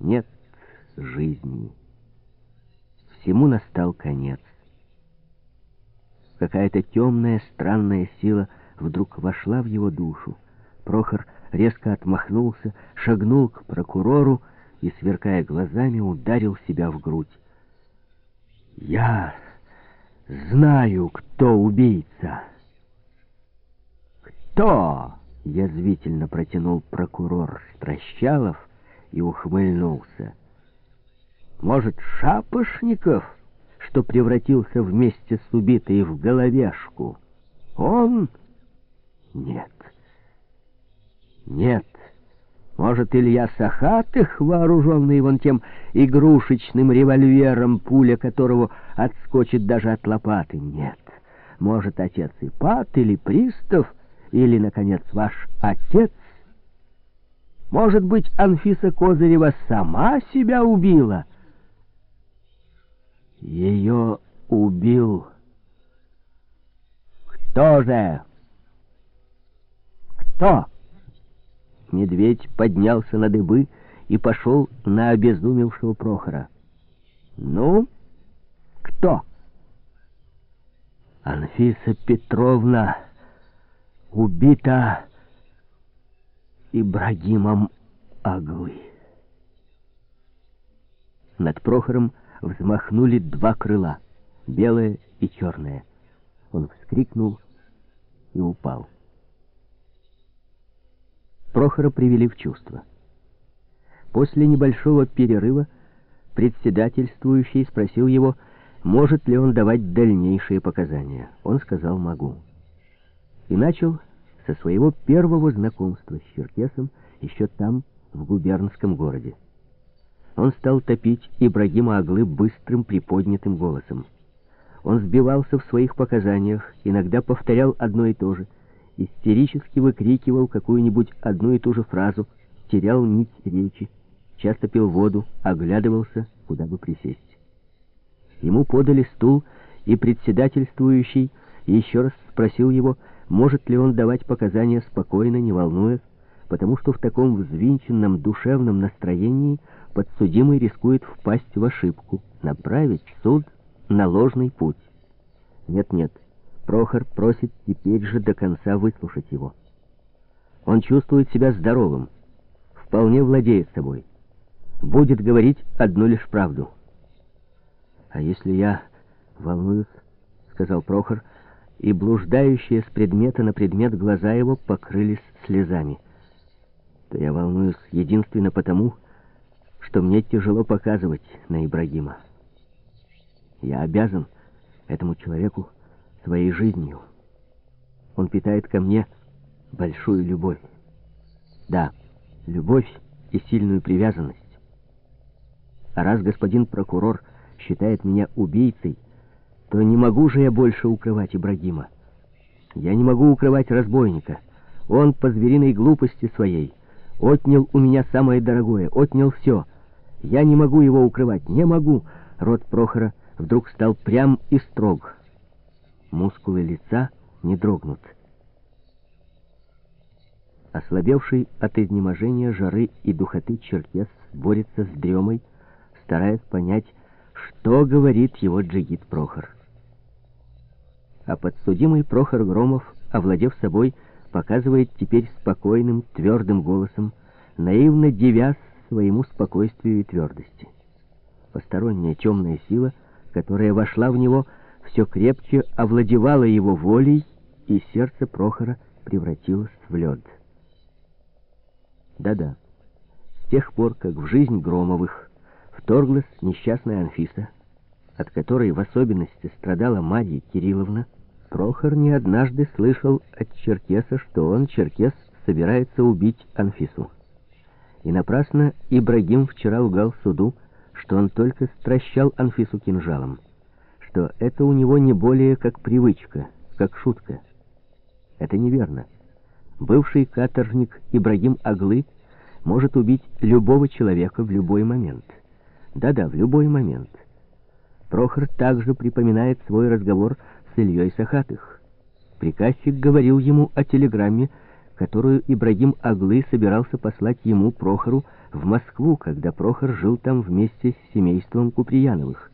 нет жизни. Всему настал конец. Какая-то темная, странная сила вдруг вошла в его душу. Прохор резко отмахнулся, шагнул к прокурору и, сверкая глазами, ударил себя в грудь. «Я знаю, кто убийца!» «Кто?» — язвительно протянул прокурор Стращалов и ухмыльнулся. «Может, Шапошников, что превратился вместе с убитой в головешку? Он? Нет. Нет. Может, Илья Сахатых, вооруженный вон тем игрушечным револьвером, пуля которого отскочит даже от лопаты? Нет. Может, отец Ипат или Пристав, или, наконец, ваш отец? Может быть, Анфиса Козырева сама себя убила? Ее убил. Кто же? Кто? Медведь поднялся на дыбы и пошел на обезумевшего Прохора. «Ну, кто?» «Анфиса Петровна убита Ибрагимом Аглы». Над Прохором взмахнули два крыла, белое и черное. Он вскрикнул и упал. Прохора привели в чувство. После небольшого перерыва председательствующий спросил его, может ли он давать дальнейшие показания. Он сказал «могу». И начал со своего первого знакомства с Черкесом еще там, в губернском городе. Он стал топить Ибрагима Аглы быстрым приподнятым голосом. Он сбивался в своих показаниях, иногда повторял одно и то же — истерически выкрикивал какую-нибудь одну и ту же фразу, терял нить речи, часто пил воду, оглядывался, куда бы присесть. Ему подали стул, и председательствующий еще раз спросил его, может ли он давать показания спокойно, не волнуясь, потому что в таком взвинченном душевном настроении подсудимый рискует впасть в ошибку, направить суд на ложный путь. Нет-нет, Прохор просит теперь же до конца выслушать его. Он чувствует себя здоровым, вполне владеет собой. Будет говорить одну лишь правду. «А если я волнуюсь?» — сказал Прохор, и блуждающие с предмета на предмет глаза его покрылись слезами. «То я волнуюсь единственно потому, что мне тяжело показывать на Ибрагима. Я обязан этому человеку своей жизнью. Он питает ко мне большую любовь. Да, любовь и сильную привязанность. А раз господин прокурор считает меня убийцей, то не могу же я больше укрывать Ибрагима. Я не могу укрывать разбойника. Он по звериной глупости своей отнял у меня самое дорогое, отнял все. Я не могу его укрывать, не могу. Рот Прохора вдруг стал прям и строг мускулы лица не дрогнут. Ослабевший от изнеможения, жары и духоты черкес борется с дремой, стараясь понять, что говорит его джигит Прохор. А подсудимый Прохор Громов, овладев собой, показывает теперь спокойным, твердым голосом, наивно девясь своему спокойствию и твердости. Посторонняя темная сила, которая вошла в него, — все крепче овладевало его волей, и сердце Прохора превратилось в лед. Да-да, с тех пор, как в жизнь Громовых вторглась несчастная Анфиса, от которой в особенности страдала Марья Кирилловна, Прохор не однажды слышал от Черкеса, что он, Черкес, собирается убить Анфису. И напрасно Ибрагим вчера лгал суду, что он только стращал Анфису кинжалом что это у него не более как привычка, как шутка. Это неверно. Бывший каторжник Ибрагим Аглы может убить любого человека в любой момент. Да-да, в любой момент. Прохор также припоминает свой разговор с Ильей Сахатых. Приказчик говорил ему о телеграмме, которую Ибрагим Аглы собирался послать ему, Прохору, в Москву, когда Прохор жил там вместе с семейством Куприяновых.